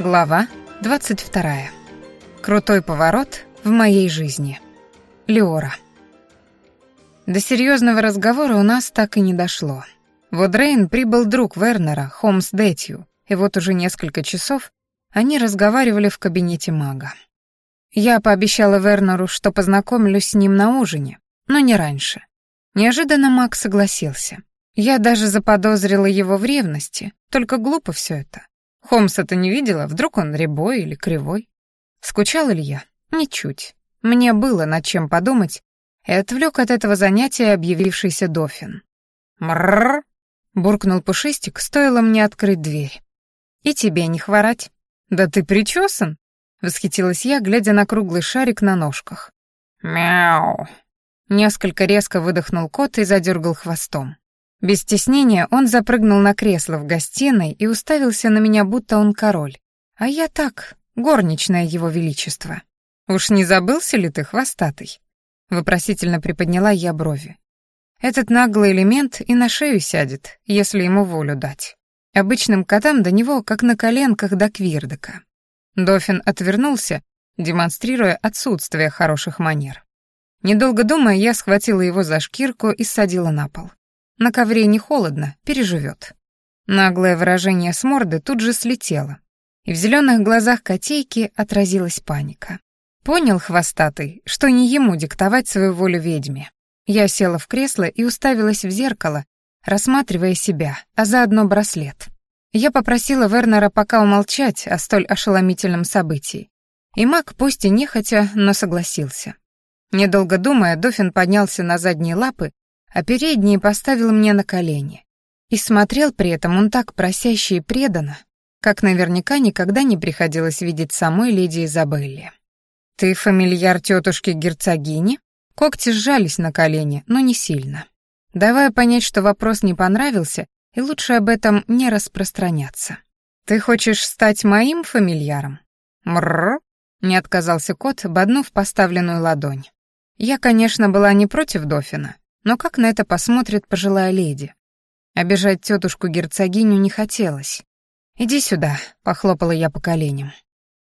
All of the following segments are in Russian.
Глава 22. Крутой поворот в моей жизни. Леора. До серьезного разговора у нас так и не дошло. В Одрейн прибыл друг Вернера, Холмс Дэтью, и вот уже несколько часов они разговаривали в кабинете мага. Я пообещала Вернеру, что познакомлюсь с ним на ужине, но не раньше. Неожиданно маг согласился. Я даже заподозрила его в ревности, только глупо все это. Холмса-то не видела, вдруг он рябой или кривой. Скучала ли я? Ничуть. Мне было над чем подумать, и отвлек от этого занятия объявившийся Дофин. «Мрррр!» — буркнул Пушистик, стоило мне открыть дверь. «И тебе не хворать». «Да ты причесан?» — восхитилась я, глядя на круглый шарик на ножках. «Мяу!» Несколько резко выдохнул кот и задергал хвостом. Без стеснения он запрыгнул на кресло в гостиной и уставился на меня, будто он король. А я так, горничная его величества. «Уж не забылся ли ты, хвостатый?» Вопросительно приподняла я брови. Этот наглый элемент и на шею сядет, если ему волю дать. Обычным котам до него, как на коленках до квирдока. Дофин отвернулся, демонстрируя отсутствие хороших манер. Недолго думая, я схватила его за шкирку и садила на пол. На ковре не холодно, переживет. Наглое выражение с морды тут же слетело, и в зеленых глазах котейки отразилась паника. Понял хвостатый, что не ему диктовать свою волю ведьме. Я села в кресло и уставилась в зеркало, рассматривая себя, а заодно браслет. Я попросила Вернера пока умолчать о столь ошеломительном событии. И маг, пусть и нехотя, но согласился. Недолго думая, Дофин поднялся на задние лапы а передние поставил мне на колени. И смотрел при этом он так просяще и преданно, как наверняка никогда не приходилось видеть самой леди Изабелле. «Ты фамильяр тетушки герцогини?» Когти сжались на колени, но не сильно. Давая понять, что вопрос не понравился, и лучше об этом не распространяться. «Ты хочешь стать моим фамильяром?» «Мрррр», — не отказался кот, ободнув поставленную ладонь. Я, конечно, была не против Дофина, но как на это посмотрит пожилая леди? Обижать тетушку-герцогиню не хотелось. «Иди сюда», — похлопала я по коленям.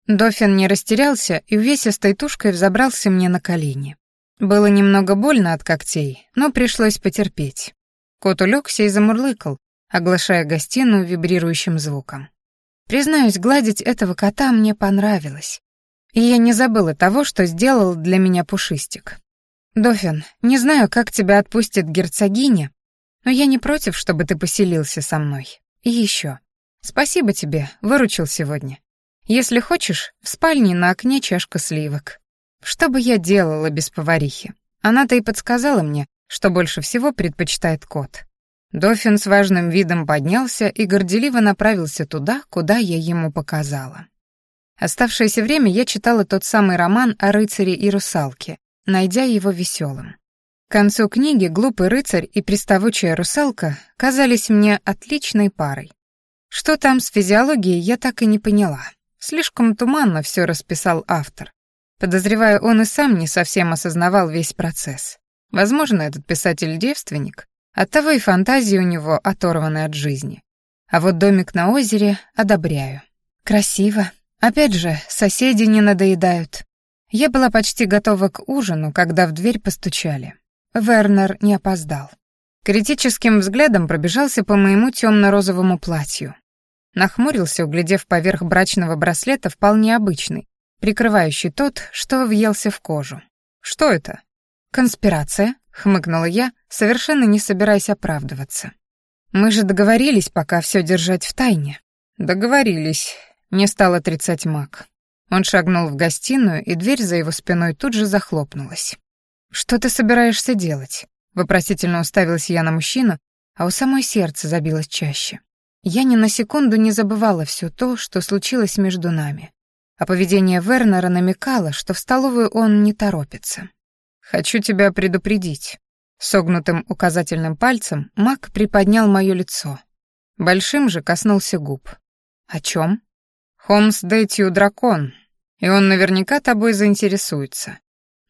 Дофин не растерялся и увесистой тушкой взобрался мне на колени. Было немного больно от когтей, но пришлось потерпеть. Кот улегся и замурлыкал, оглашая гостиную вибрирующим звуком. Признаюсь, гладить этого кота мне понравилось. И я не забыла того, что сделал для меня Пушистик. «Дофин, не знаю, как тебя отпустит герцогиня, но я не против, чтобы ты поселился со мной. И еще. Спасибо тебе, выручил сегодня. Если хочешь, в спальне на окне чашка сливок. Что бы я делала без поварихи? Она-то и подсказала мне, что больше всего предпочитает кот. Дофин с важным видом поднялся и горделиво направился туда, куда я ему показала. Оставшееся время я читала тот самый роман о рыцаре и русалке, найдя его веселым. К концу книги глупый рыцарь и приставучая русалка казались мне отличной парой. Что там с физиологией, я так и не поняла. Слишком туманно все расписал автор. Подозреваю, он и сам не совсем осознавал весь процесс. Возможно, этот писатель девственник, оттого и фантазии у него оторваны от жизни. А вот домик на озере одобряю. Красиво. Опять же, соседи не надоедают. Я была почти готова к ужину, когда в дверь постучали. Вернер не опоздал. Критическим взглядом пробежался по моему темно-розовому платью. Нахмурился, углядев поверх брачного браслета вполне обычный, прикрывающий тот, что въелся в кожу. «Что это?» «Конспирация», — хмыкнула я, совершенно не собираясь оправдываться. «Мы же договорились пока все держать в тайне». «Договорились», — не стал отрицать маг. Он шагнул в гостиную, и дверь за его спиной тут же захлопнулась. «Что ты собираешься делать?» Вопросительно уставилась я на мужчину, а у самой сердце забилось чаще. Я ни на секунду не забывала все то, что случилось между нами. А поведение Вернера намекало, что в столовую он не торопится. «Хочу тебя предупредить». Согнутым указательным пальцем Мак приподнял мое лицо. Большим же коснулся губ. «О чем?» Холмс Дэтью дракон, и он наверняка тобой заинтересуется».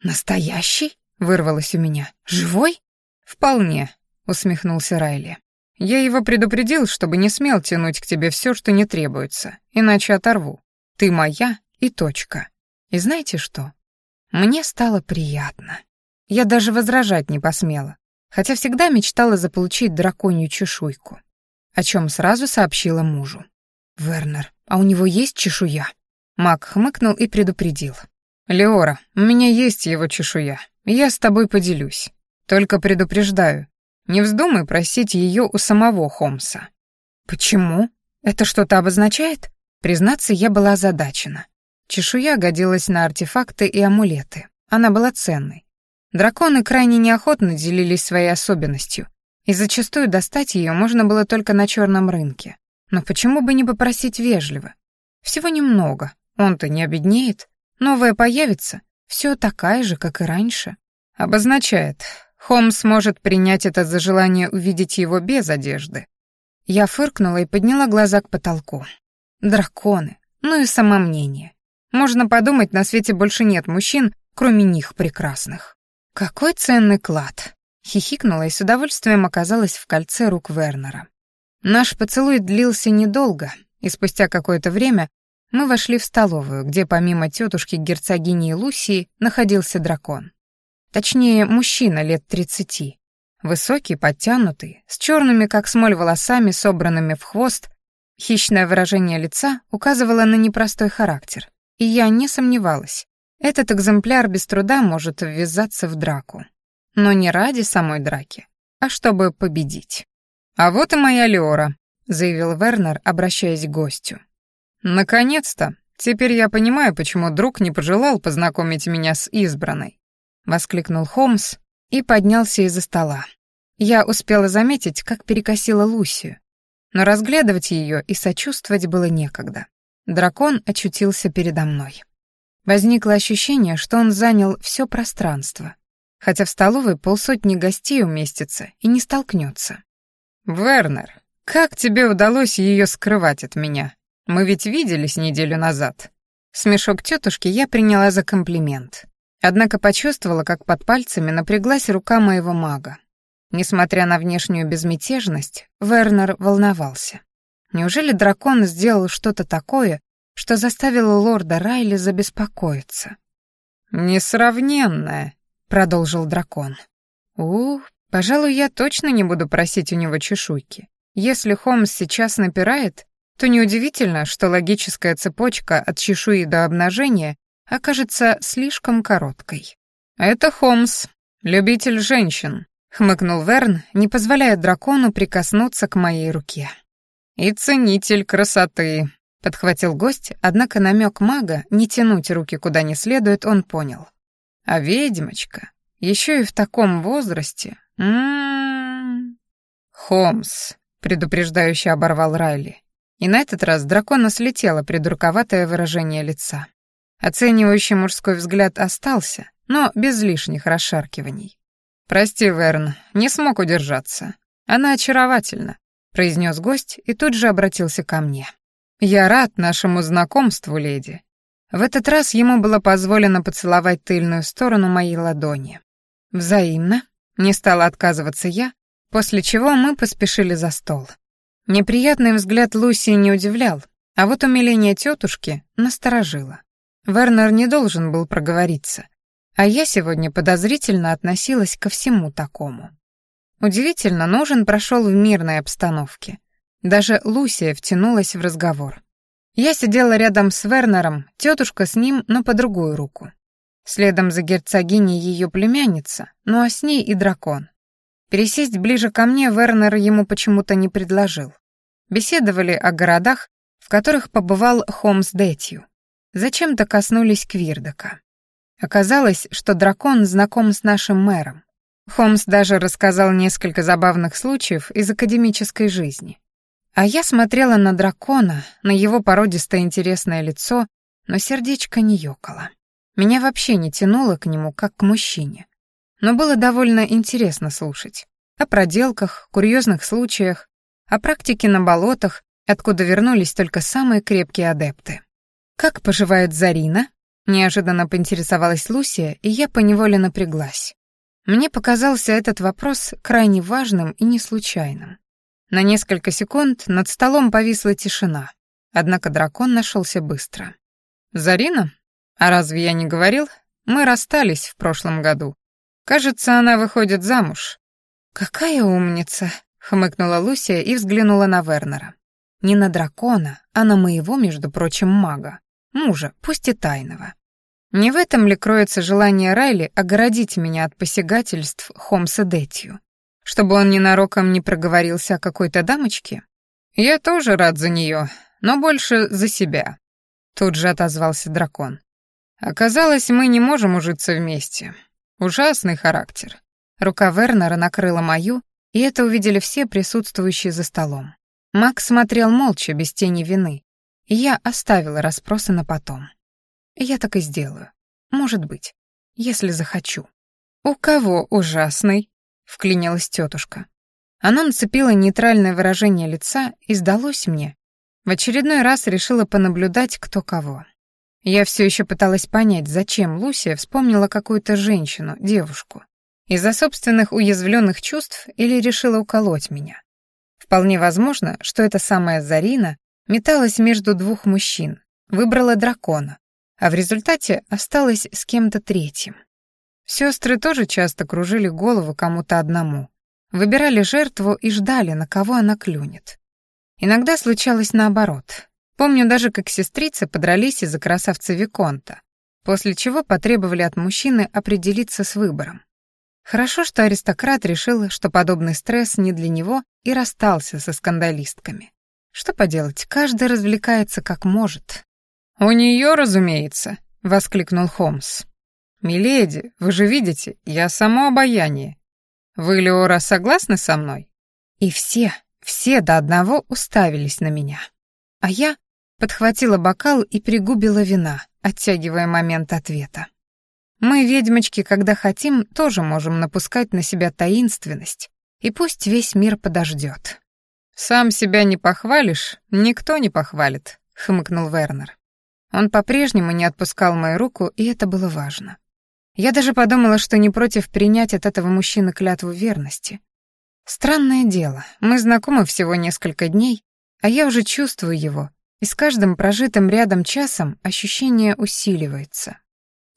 «Настоящий?» — вырвалось у меня. «Живой?» «Вполне», — усмехнулся Райли. «Я его предупредил, чтобы не смел тянуть к тебе все, что не требуется, иначе оторву. Ты моя и точка. И знаете что? Мне стало приятно. Я даже возражать не посмела, хотя всегда мечтала заполучить драконью чешуйку, о чем сразу сообщила мужу. «Вернер, а у него есть чешуя?» Мак хмыкнул и предупредил. «Леора, у меня есть его чешуя, я с тобой поделюсь. Только предупреждаю, не вздумай просить ее у самого Холмса». «Почему? Это что-то обозначает?» Признаться, я была озадачена. Чешуя годилась на артефакты и амулеты. Она была ценной. Драконы крайне неохотно делились своей особенностью, и зачастую достать ее можно было только на черном рынке. Но почему бы не попросить вежливо? Всего немного, он-то не обеднеет. Новая появится, все такая же, как и раньше. Обозначает, Холмс может принять это за желание увидеть его без одежды. Я фыркнула и подняла глаза к потолку. Драконы, ну и самомнение. Можно подумать, на свете больше нет мужчин, кроме них прекрасных. Какой ценный клад. Хихикнула и с удовольствием оказалась в кольце рук Вернера. Наш поцелуй длился недолго, и спустя какое-то время мы вошли в столовую, где помимо тетушки герцогини Лусии находился дракон. Точнее, мужчина лет тридцати. Высокий, подтянутый, с черными, как смоль, волосами, собранными в хвост, хищное выражение лица указывало на непростой характер. И я не сомневалась. Этот экземпляр без труда может ввязаться в драку. Но не ради самой драки, а чтобы победить. «А вот и моя Леора», — заявил Вернер, обращаясь к гостю. «Наконец-то! Теперь я понимаю, почему друг не пожелал познакомить меня с избранной», — воскликнул Холмс и поднялся из-за стола. Я успела заметить, как перекосила Лусию, но разглядывать ее и сочувствовать было некогда. Дракон очутился передо мной. Возникло ощущение, что он занял все пространство, хотя в столовой полсотни гостей уместится и не столкнется. «Вернер, как тебе удалось ее скрывать от меня? Мы ведь виделись неделю назад». Смешок тетушки я приняла за комплимент. Однако почувствовала, как под пальцами напряглась рука моего мага. Несмотря на внешнюю безмятежность, Вернер волновался. Неужели дракон сделал что-то такое, что заставило лорда Райли забеспокоиться? «Несравненное», — продолжил дракон. «Ух, пожалуй, я точно не буду просить у него чешуйки. Если Холмс сейчас напирает, то неудивительно, что логическая цепочка от чешуи до обнажения окажется слишком короткой. «Это Холмс, любитель женщин», — хмыкнул Верн, не позволяя дракону прикоснуться к моей руке. «И ценитель красоты», — подхватил гость, однако намек мага не тянуть руки куда не следует он понял. «А ведьмочка, еще и в таком возрасте, м-м-м». «Холмс», — предупреждающе оборвал Райли. И на этот раз дракона слетело придурковатое выражение лица. Оценивающий мужской взгляд остался, но без лишних расшаркиваний. «Прости, Верн, не смог удержаться. Она очаровательна произнес гость и тут же обратился ко мне. «Я рад нашему знакомству, леди». В этот раз ему было позволено поцеловать тыльную сторону моей ладони. Взаимно, не стала отказываться я, после чего мы поспешили за стол. Неприятный взгляд Луси не удивлял, а вот умиление тетушки насторожило. Вернер не должен был проговориться, а я сегодня подозрительно относилась ко всему такому. Удивительно, но ужин прошел в мирной обстановке. Даже Лусия втянулась в разговор. Я сидела рядом с Вернером, тетушка с ним, но по другую руку. Следом за герцогиней ее племянница, ну а с ней и дракон. Пересесть ближе ко мне Вернер ему почему-то не предложил. Беседовали о городах, в которых побывал Холмс Детью. Зачем-то коснулись Квирдока. Оказалось, что дракон знаком с нашим мэром. Холмс даже рассказал несколько забавных случаев из академической жизни. А я смотрела на дракона, на его породистое интересное лицо, но сердечко не ёкало. Меня вообще не тянуло к нему, как к мужчине. Но было довольно интересно слушать. О проделках, курьезных случаях, о практике на болотах, откуда вернулись только самые крепкие адепты. «Как поживает Зарина?» Неожиданно поинтересовалась Лусия, и я поневоле напряглась. Мне показался этот вопрос крайне важным и не случайным. На несколько секунд над столом повисла тишина, однако дракон нашелся быстро. «Зарина? А разве я не говорил? Мы расстались в прошлом году. Кажется, она выходит замуж». «Какая умница!» — хмыкнула Лусия и взглянула на Вернера. «Не на дракона, а на моего, между прочим, мага. Мужа, пусть и тайного. Не в этом ли кроется желание Райли огородить меня от посягательств Холмса Детью? Чтобы он ненароком не проговорился о какой-то дамочке? Я тоже рад за нее, но больше за себя. Тут же отозвался дракон. Оказалось, мы не можем ужиться вместе. Ужасный характер. Рука Вернера накрыла мою, и это увидели все присутствующие за столом. Макс смотрел молча, без тени вины, и я оставила расспросы на потом. Я так и сделаю. Может быть, если захочу. «У кого ужасный?» — вклинилась тетушка. Она нацепила нейтральное выражение лица и сдалось мне. В очередной раз решила понаблюдать, кто кого. Я все еще пыталась понять, зачем Лусия вспомнила какую-то женщину, девушку. Из-за собственных уязвленных чувств или решила уколоть меня. Вполне возможно, что эта самая Зарина металась между двух мужчин, выбрала дракона, а в результате осталась с кем-то третьим. Сестры тоже часто кружили голову кому-то одному, выбирали жертву и ждали, на кого она клюнет. Иногда случалось наоборот. Помню даже, как сестрицы подрались из-за красавца Виконта, после чего потребовали от мужчины определиться с выбором. Хорошо, что аристократ решил, что подобный стресс не для него и расстался со скандалистками. Что поделать, каждый развлекается как может, «У нее, разумеется», — воскликнул Холмс. «Миледи, вы же видите, я само обаяние. Вы, Леора, согласны со мной?» И все, все до одного уставились на меня. А я подхватила бокал и пригубила вина, оттягивая момент ответа. Мы, ведьмочки, когда хотим, тоже можем напускать на себя таинственность, и пусть весь мир подождет. «Сам себя не похвалишь, никто не похвалит», — хмыкнул Вернер. Он по-прежнему не отпускал мою руку, и это было важно. Я даже подумала, что не против принять от этого мужчины клятву верности. Странное дело, мы знакомы всего несколько дней, а я уже чувствую его, и с каждым прожитым рядом часом ощущение усиливается.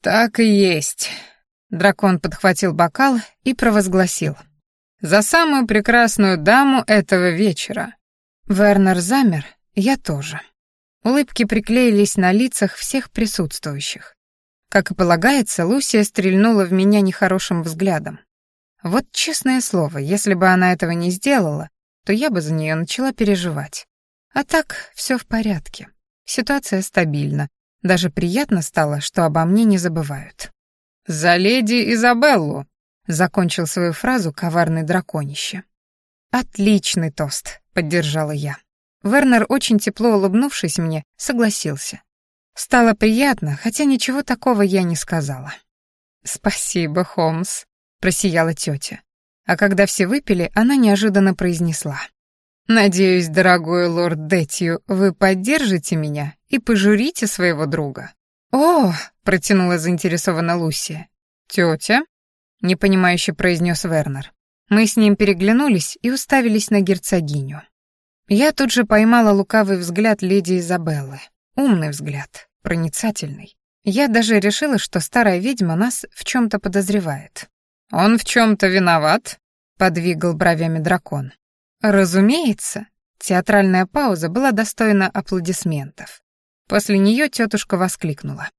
«Так и есть», — дракон подхватил бокал и провозгласил. «За самую прекрасную даму этого вечера». Вернер замер, я тоже. Улыбки приклеились на лицах всех присутствующих. Как и полагается, Лусия стрельнула в меня нехорошим взглядом. Вот честное слово, если бы она этого не сделала, то я бы за нее начала переживать. А так все в порядке. Ситуация стабильна. Даже приятно стало, что обо мне не забывают. «За леди Изабеллу!» — закончил свою фразу коварный драконище. «Отличный тост», — поддержала я. Вернер, очень тепло улыбнувшись мне, согласился. Стало приятно, хотя ничего такого я не сказала. «Спасибо, Холмс», — просияла тетя. А когда все выпили, она неожиданно произнесла. «Надеюсь, дорогой лорд Детью, вы поддержите меня и пожурите своего друга». «О!» — протянула заинтересованно Лусия. «Тетя?» — непонимающе произнес Вернер. Мы с ним переглянулись и уставились на герцогиню. Я тут же поймала лукавый взгляд леди Изабеллы. Умный взгляд, проницательный. Я даже решила, что старая ведьма нас в чем-то подозревает. «Он в чем-то виноват?» — подвигал бровями дракон. «Разумеется». Театральная пауза была достойна аплодисментов. После нее тетушка воскликнула.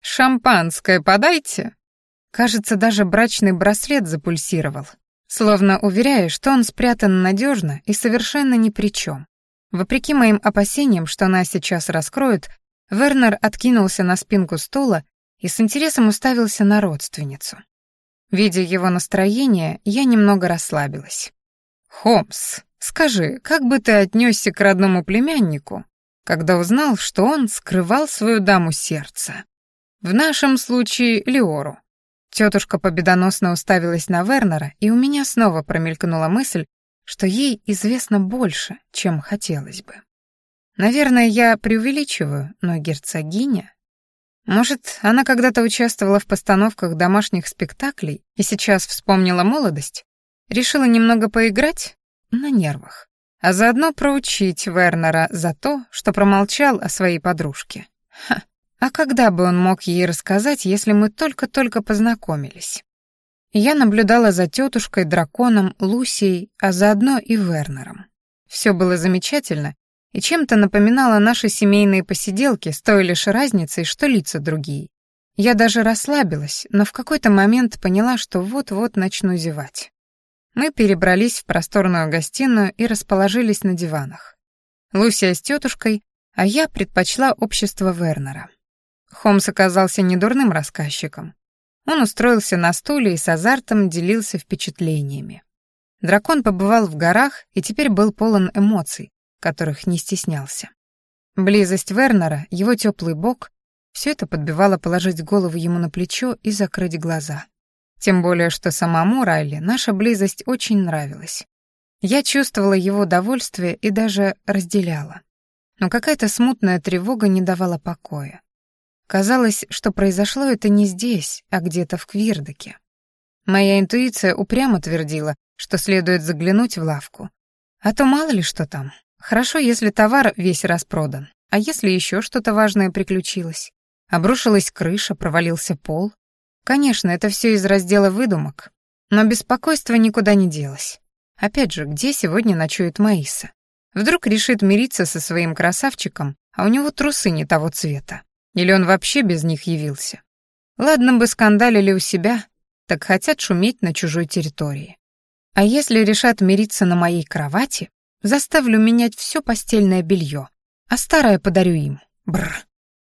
«Шампанское подайте!» Кажется, даже брачный браслет запульсировал, словно уверяя, что он спрятан надежно и совершенно ни при чем. Вопреки моим опасениям, что она сейчас раскроет, Вернер откинулся на спинку стула и с интересом уставился на родственницу. Видя его настроение, я немного расслабилась. «Холмс, скажи, как бы ты отнесся к родному племяннику, когда узнал, что он скрывал свою даму сердца? В нашем случае Леору. Тетушка победоносно уставилась на Вернера, и у меня снова промелькнула мысль, что ей известно больше, чем хотелось бы. Наверное, я преувеличиваю, но герцогиня... Может, она когда-то участвовала в постановках домашних спектаклей и сейчас вспомнила молодость? Решила немного поиграть? На нервах. А заодно проучить Вернера за то, что промолчал о своей подружке. Ха, А когда бы он мог ей рассказать, если мы только-только познакомились? Я наблюдала за тетушкой, драконом, Лусией, а заодно и Вернером. Все было замечательно и чем-то напоминало наши семейные посиделки с той лишь разницей, что лица другие. Я даже расслабилась, но в какой-то момент поняла, что вот-вот начну зевать. Мы перебрались в просторную гостиную и расположились на диванах. Лусия с тетушкой, а я предпочла общество Вернера. Холмс оказался недурным рассказчиком. Он устроился на стуле и с азартом делился впечатлениями. Дракон побывал в горах и теперь был полон эмоций, которых не стеснялся. Близость Вернера, его теплый бок — все это подбивало положить голову ему на плечо и закрыть глаза. Тем более, что самому Райли наша близость очень нравилась. Я чувствовала его удовольствие и даже разделяла. Но какая-то смутная тревога не давала покоя. Казалось, что произошло это не здесь, а где-то в Квирдоке. Моя интуиция упрямо твердила, что следует заглянуть в лавку. А то мало ли что там. Хорошо, если товар весь распродан. А если еще что-то важное приключилось? Обрушилась крыша, провалился пол. Конечно, это все из раздела выдумок. Но беспокойство никуда не делось. Опять же, где сегодня ночует Маиса? Вдруг решит мириться со своим красавчиком, а у него трусы не того цвета. Или он вообще без них явился? Ладно бы скандалили у себя, так хотят шуметь на чужой территории. А если решат мириться на моей кровати, заставлю менять все постельное белье, а старое подарю им. Бррр.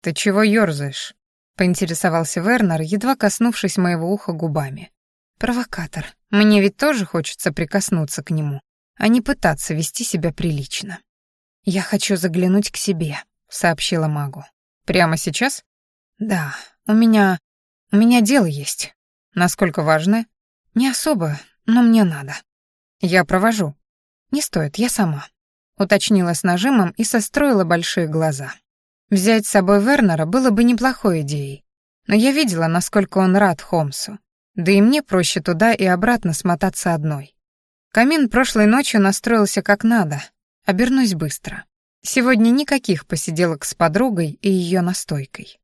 Ты чего ёрзаешь? Поинтересовался Вернер, едва коснувшись моего уха губами. Провокатор. Мне ведь тоже хочется прикоснуться к нему, а не пытаться вести себя прилично. Я хочу заглянуть к себе, сообщила магу. Прямо сейчас? Да, у меня... у меня дело есть. Насколько важное? Не особо, но мне надо. Я провожу. Не стоит, я сама. Уточнила с нажимом и состроила большие глаза. Взять с собой Вернера было бы неплохой идеей. Но я видела, насколько он рад Холмсу. Да и мне проще туда и обратно смотаться одной. Камин прошлой ночью настроился как надо. Обернусь быстро. Сегодня никаких посиделок с подругой и ее настойкой.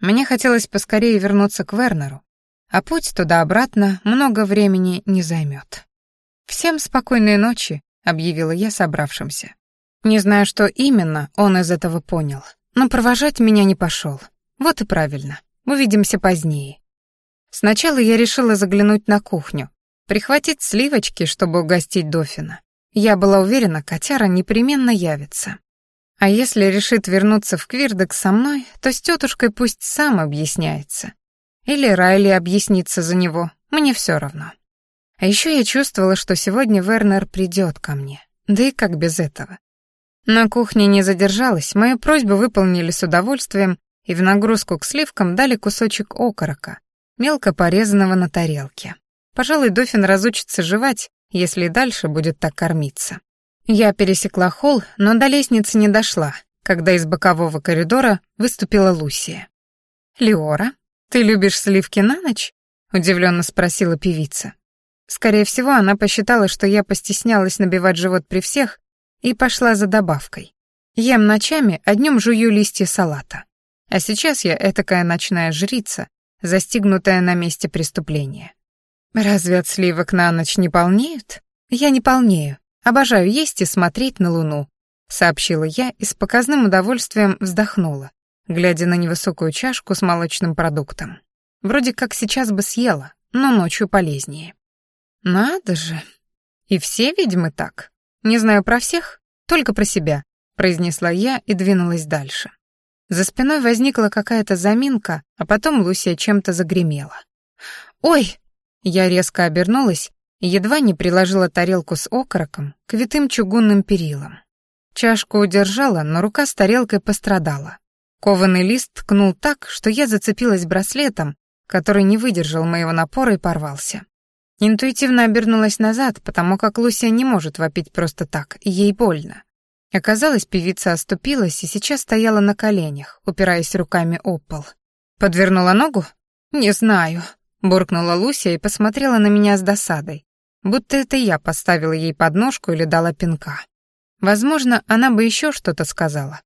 Мне хотелось поскорее вернуться к Вернеру, а путь туда-обратно много времени не займет. «Всем спокойной ночи», — объявила я собравшимся. Не знаю, что именно он из этого понял, но провожать меня не пошел. Вот и правильно. Увидимся позднее. Сначала я решила заглянуть на кухню, прихватить сливочки, чтобы угостить Дофина. Я была уверена, котяра непременно явится. А если решит вернуться в Квирдек со мной, то с тетушкой пусть сам объясняется. Или Райли объяснится за него, мне все равно. А еще я чувствовала, что сегодня Вернер придет ко мне. Да и как без этого? На кухне не задержалась, мою просьбу выполнили с удовольствием и в нагрузку к сливкам дали кусочек окорока, мелко порезанного на тарелке. Пожалуй, Дофин разучится жевать, если дальше будет так кормиться. Я пересекла холл, но до лестницы не дошла, когда из бокового коридора выступила Лусия. «Леора, ты любишь сливки на ночь?» — удивленно спросила певица. Скорее всего, она посчитала, что я постеснялась набивать живот при всех и пошла за добавкой. Ем ночами, а днем жую листья салата. А сейчас я этакая ночная жрица, застигнутая на месте преступления. Разве от сливок на ночь не полнеют? Я не полнею, Обожаю есть и смотреть на луну», — сообщила я и с показным удовольствием вздохнула, глядя на невысокую чашку с молочным продуктом. Вроде как сейчас бы съела, но ночью полезнее. «Надо же! И все ведьмы так? Не знаю про всех, только про себя», — произнесла я и двинулась дальше. За спиной возникла какая-то заминка, а потом Лусия чем-то загремела. «Ой!» Я резко обернулась едва не приложила тарелку с окороком к витым чугунным перилам. Чашку удержала, но рука с тарелкой пострадала. Кованый лист ткнул так, что я зацепилась браслетом, который не выдержал моего напора и порвался. Интуитивно обернулась назад, потому как Лусия не может вопить просто так, ей больно. Оказалось, певица оступилась и сейчас стояла на коленях, упираясь руками о пол. Подвернула ногу? Не знаю, буркнула Лусия и посмотрела на меня с досадой, будто это я поставила ей подножку или дала пинка. Возможно, она бы еще что-то сказала.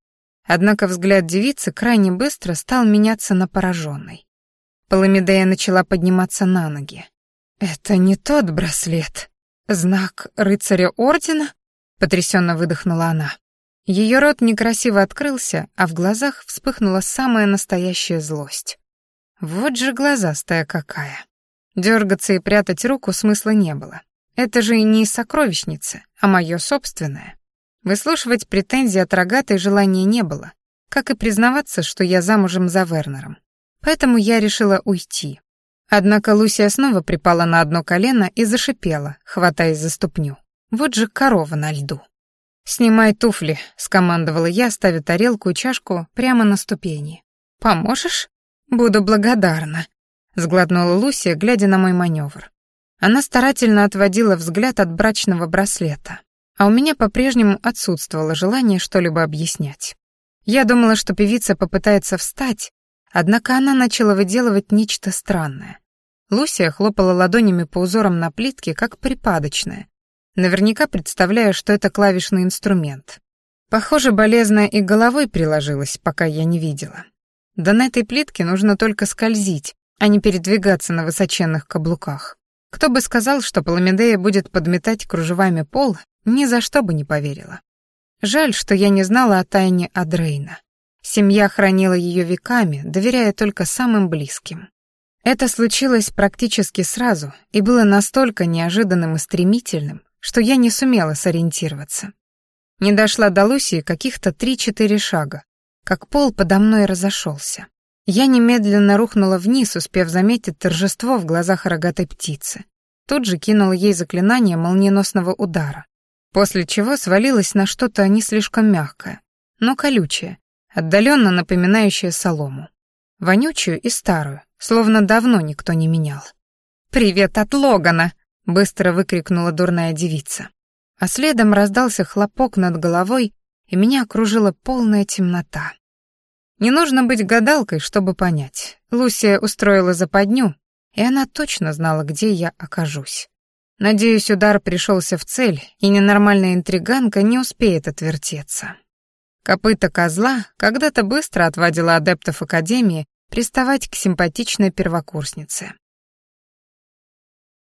Однако взгляд девицы крайне быстро стал меняться на пораженный. Паламидея начала подниматься на ноги. «Это не тот браслет. Знак рыцаря ордена?» — потрясенно выдохнула она. Ее рот некрасиво открылся, а в глазах вспыхнула самая настоящая злость. Вот же глазастая какая. Дергаться и прятать руку смысла не было. Это же и не из сокровищницы, а мое собственное. Выслушивать претензии от рогатой желания не было, как и признаваться, что я замужем за Вернером. Поэтому я решила уйти. Однако Лусия снова припала на одно колено и зашипела, хватаясь за ступню. Вот же корова на льду. «Снимай туфли», — скомандовала я, ставя тарелку и чашку прямо на ступени. «Поможешь?» «Буду благодарна», — сглотнула Лусия, глядя на мой маневр. Она старательно отводила взгляд от брачного браслета, а у меня по-прежнему отсутствовало желание что-либо объяснять. Я думала, что певица попытается встать, однако она начала выделывать нечто странное. Лусия хлопала ладонями по узорам на плитке, как припадочная, наверняка представляя, что это клавишный инструмент. Похоже, болезная и головой приложилась, пока я не видела. Да на этой плитке нужно только скользить, а не передвигаться на высоченных каблуках. Кто бы сказал, что Паламидея будет подметать кружевами пол, ни за что бы не поверила. Жаль, что я не знала о тайне Адрейна. Семья хранила ее веками, доверяя только самым близким. Это случилось практически сразу и было настолько неожиданным и стремительным, что я не сумела сориентироваться. Не дошла до Лусии каких-то три-четыре шага, как пол подо мной разошелся. Я немедленно рухнула вниз, успев заметить торжество в глазах рогатой птицы. Тут же кинула ей заклинание молниеносного удара, после чего свалилась на что-то не слишком мягкое, но колючее, отдаленно напоминающее солому. Вонючую и старую, словно давно никто не менял. «Привет от Логана!» — быстро выкрикнула дурная девица. А следом раздался хлопок над головой, и меня окружила полная темнота. Не нужно быть гадалкой, чтобы понять. Лусия устроила западню, и она точно знала, где я окажусь. Надеюсь, удар пришелся в цель, и ненормальная интриганка не успеет отвертеться. Копыта козла когда-то быстро отводила адептов Академии приставать к симпатичной первокурснице.